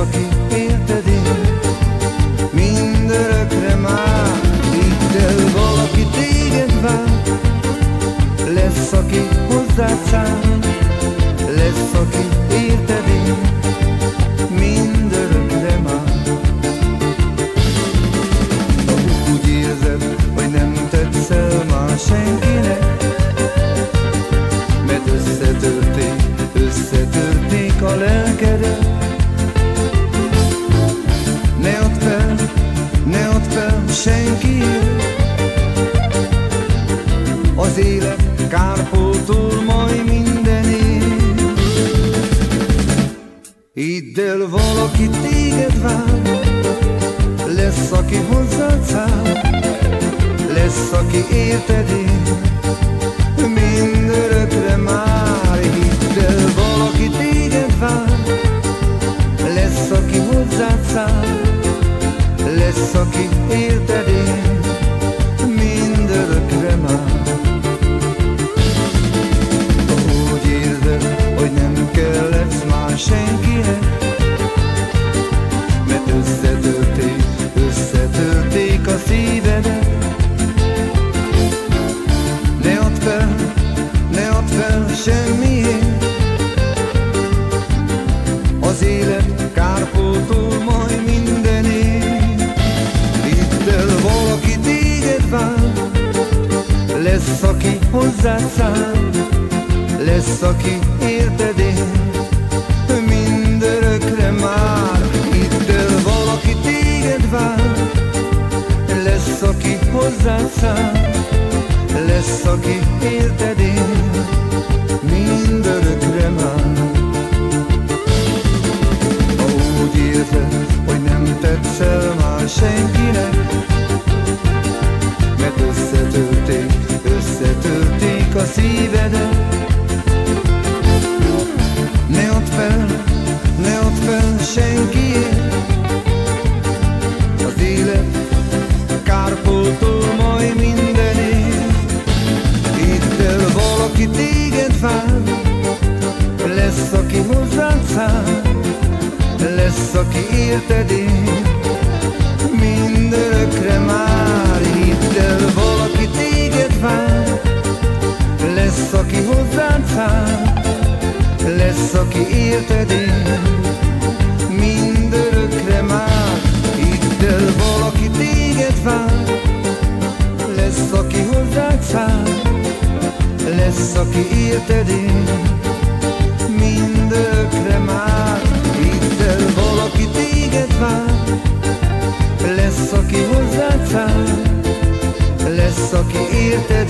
aki érted ér, mindörökre már. Itt el valaki téged vár, lesz, aki hozzád száll, senkiért, az élet kárpótol majd mindenért. Hidd el, valaki téged vár, lesz, aki hozzád száll, lesz, aki érted ér, aki érted száll, lesz, aki érted ér, mindörökre már. El, valaki téged vár, lesz, aki hozzád száll, lesz, aki érted ér, a szívedet. Ne add fel, ne add fel senkiért, az élet kárpótol majd mindenért. Hidd el, valaki téged vár, lesz, aki hozzád száll, lesz, aki érted ér, mindörökre már. Száll, lesz, aki érted ér, mindörökre már. Hidd el, valaki téged vár, lesz, aki hozzád száll, lesz, aki érted ér, mindörökre már. Hidd el, valaki téged vár, lesz, aki hozzád száll, lesz, aki érted ér,